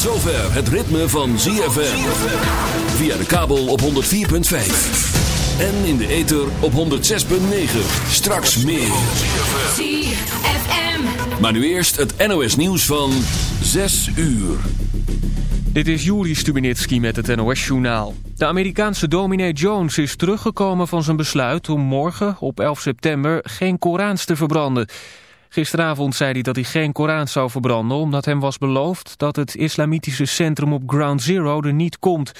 zover het ritme van ZFM. Via de kabel op 104.5. En in de ether op 106.9. Straks meer. ZFM. Maar nu eerst het NOS nieuws van 6 uur. Dit is Juri Stubenitski met het NOS-journaal. De Amerikaanse dominee Jones is teruggekomen van zijn besluit om morgen, op 11 september, geen Korans te verbranden. Gisteravond zei hij dat hij geen Koran zou verbranden... omdat hem was beloofd dat het islamitische centrum op Ground Zero er niet komt.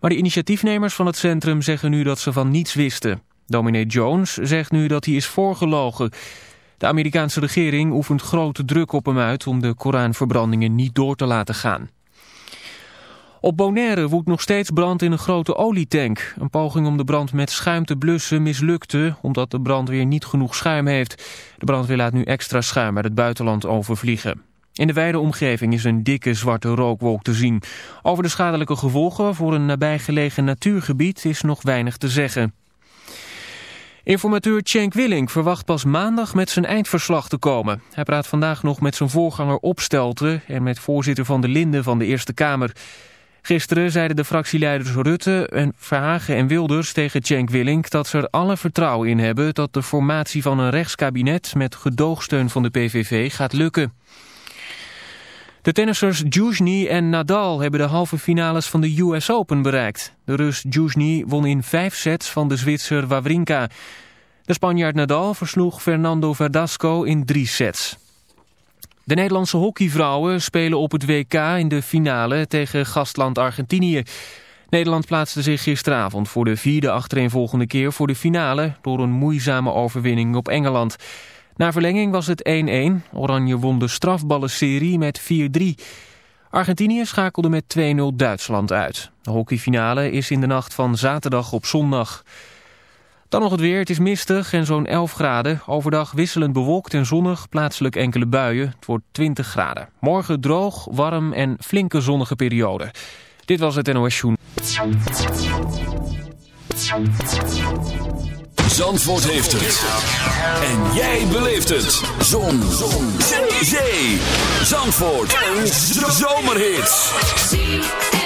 Maar de initiatiefnemers van het centrum zeggen nu dat ze van niets wisten. Dominee Jones zegt nu dat hij is voorgelogen. De Amerikaanse regering oefent grote druk op hem uit... om de Koranverbrandingen niet door te laten gaan. Op Bonaire woedt nog steeds brand in een grote olietank. Een poging om de brand met schuim te blussen mislukte... omdat de brandweer niet genoeg schuim heeft. De brandweer laat nu extra schuim uit het buitenland overvliegen. In de wijde omgeving is een dikke zwarte rookwolk te zien. Over de schadelijke gevolgen voor een nabijgelegen natuurgebied is nog weinig te zeggen. Informateur Cenk Willink verwacht pas maandag met zijn eindverslag te komen. Hij praat vandaag nog met zijn voorganger Opstelten... en met voorzitter van de Linde van de Eerste Kamer... Gisteren zeiden de fractieleiders Rutte en Verhagen en Wilders tegen Cenk Willink dat ze er alle vertrouwen in hebben dat de formatie van een rechtskabinet met gedoogsteun van de PVV gaat lukken. De tennissers Djouzny en Nadal hebben de halve finales van de US Open bereikt. De Rus Djouzny won in vijf sets van de Zwitser Wawrinka. De Spanjaard Nadal versloeg Fernando Verdasco in drie sets. De Nederlandse hockeyvrouwen spelen op het WK in de finale tegen gastland Argentinië. Nederland plaatste zich gisteravond voor de vierde achtereenvolgende keer voor de finale... door een moeizame overwinning op Engeland. Na verlenging was het 1-1. Oranje won de strafballenserie met 4-3. Argentinië schakelde met 2-0 Duitsland uit. De hockeyfinale is in de nacht van zaterdag op zondag. Dan nog het weer. Het is mistig en zo'n 11 graden. Overdag wisselend bewolkt en zonnig. Plaatselijk enkele buien. Het wordt 20 graden. Morgen droog, warm en flinke zonnige periode. Dit was het NOS Joen. Zandvoort heeft het. En jij beleeft het. Zon. Zon. Zee. Zandvoort. Een zomerhit.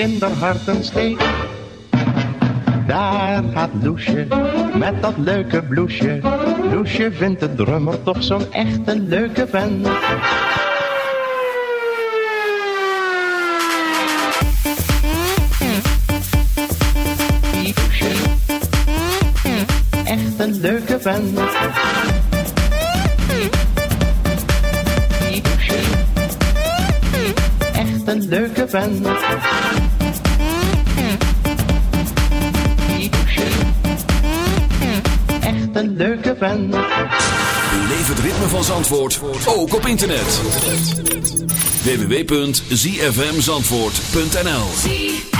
In een steek. Daar gaat Loesje met dat leuke bloesje. Loesje vindt de drummer toch zo'n echte leuke vent. Loesje, echt een leuke vent. Echt een leuke vent. Leuke vent. Het ritme van Zandvoort, ook op internet. www.zfmzandvoort.nl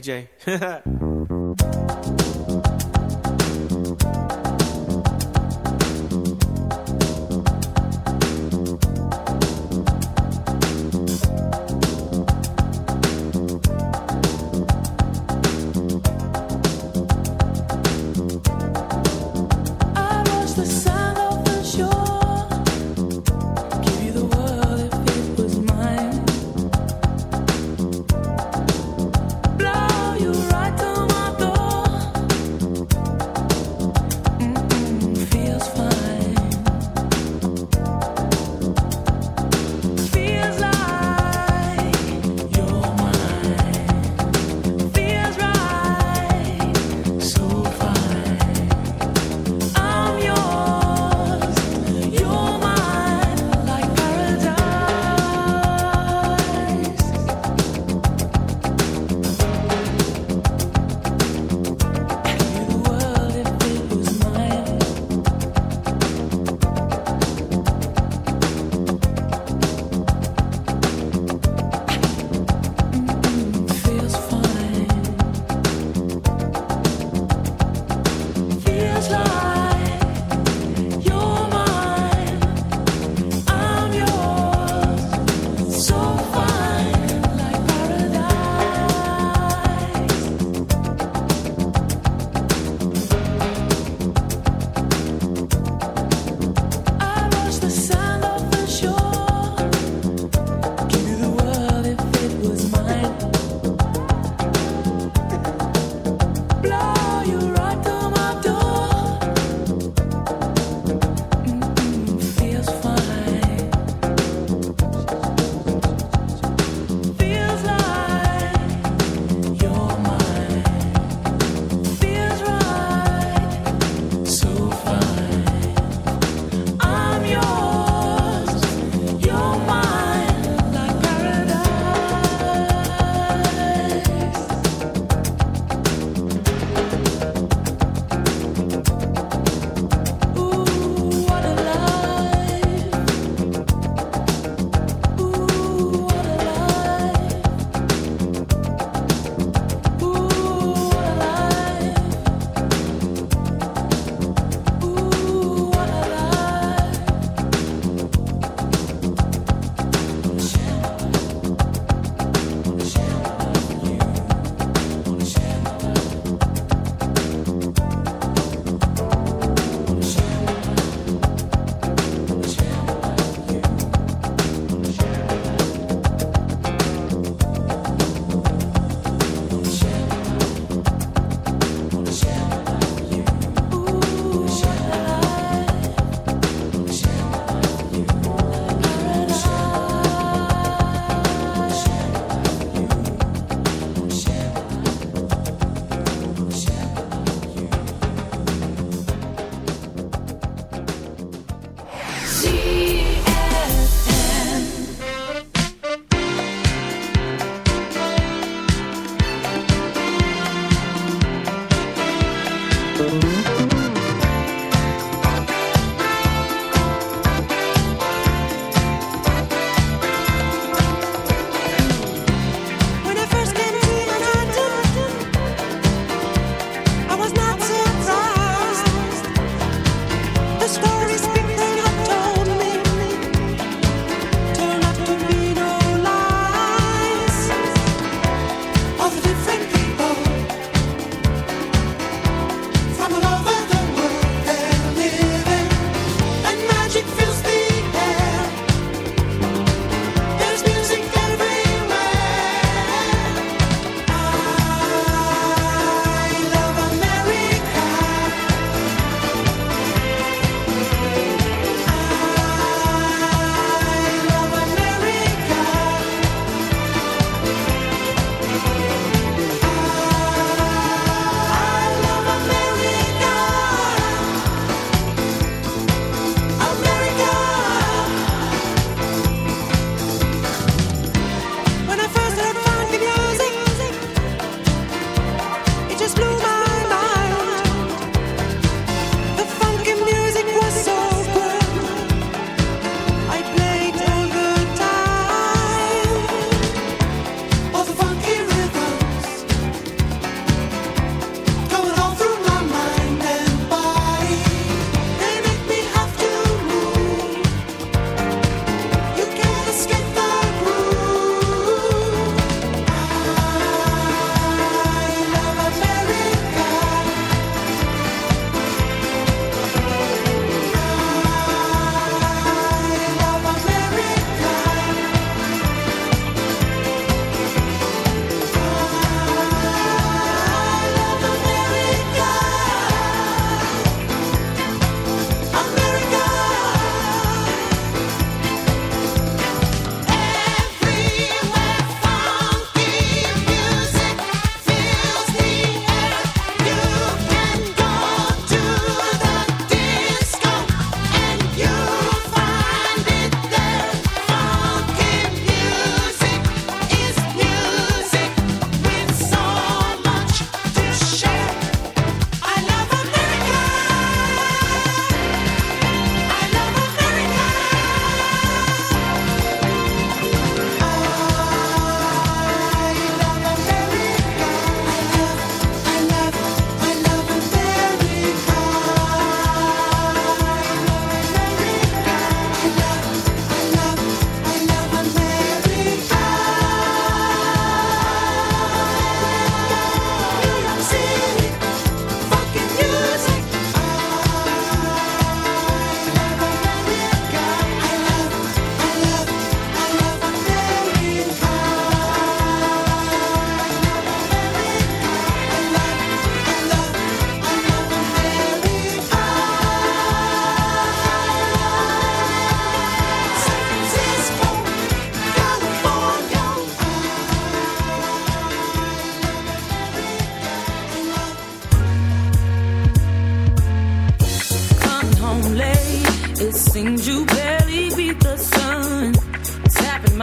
DJ.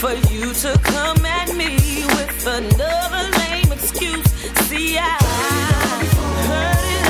for you to come at me with another lame excuse. See, I heard it.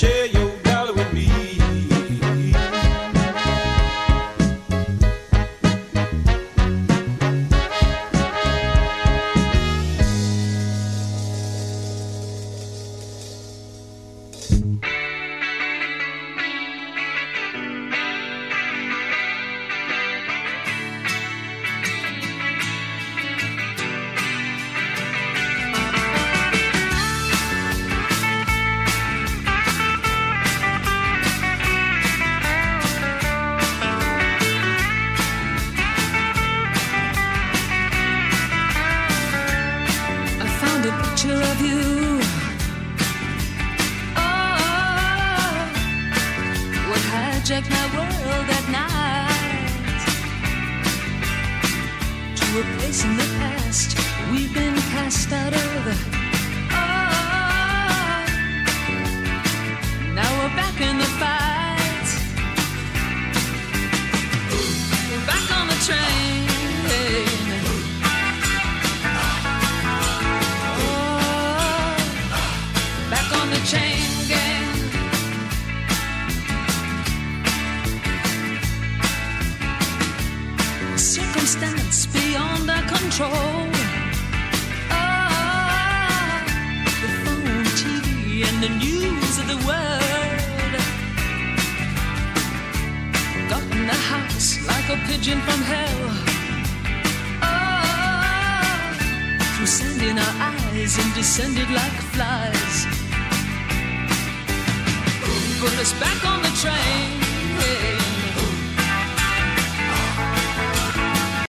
share your